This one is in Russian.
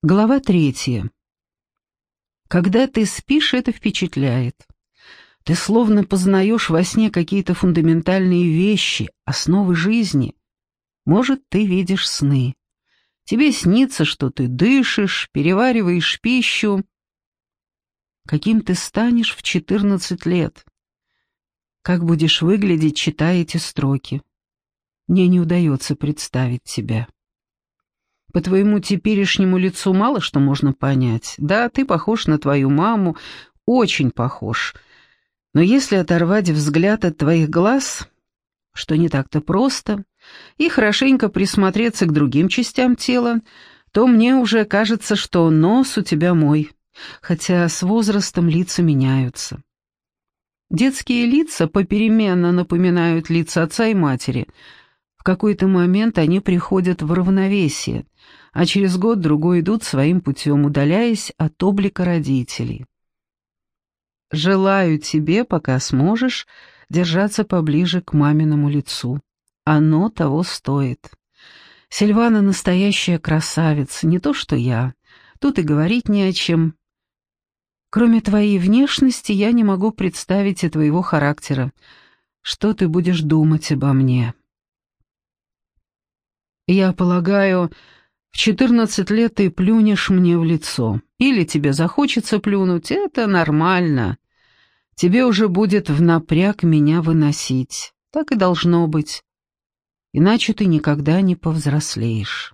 Глава третья. Когда ты спишь, это впечатляет. Ты словно познаешь во сне какие-то фундаментальные вещи, основы жизни. Может, ты видишь сны. Тебе снится, что ты дышишь, перевариваешь пищу. Каким ты станешь в 14 лет? Как будешь выглядеть, читая эти строки? Мне не удается представить тебя. По твоему теперешнему лицу мало что можно понять. Да, ты похож на твою маму, очень похож. Но если оторвать взгляд от твоих глаз, что не так-то просто, и хорошенько присмотреться к другим частям тела, то мне уже кажется, что нос у тебя мой, хотя с возрастом лица меняются. Детские лица попеременно напоминают лица отца и матери — какой-то момент они приходят в равновесие, а через год-другой идут своим путем, удаляясь от облика родителей. Желаю тебе, пока сможешь, держаться поближе к маминому лицу. Оно того стоит. Сильвана настоящая красавица, не то что я. Тут и говорить не о чем. Кроме твоей внешности я не могу представить и твоего характера. Что ты будешь думать обо мне?» Я полагаю, в четырнадцать лет ты плюнешь мне в лицо. Или тебе захочется плюнуть, это нормально. Тебе уже будет в напряг меня выносить. Так и должно быть. Иначе ты никогда не повзрослеешь.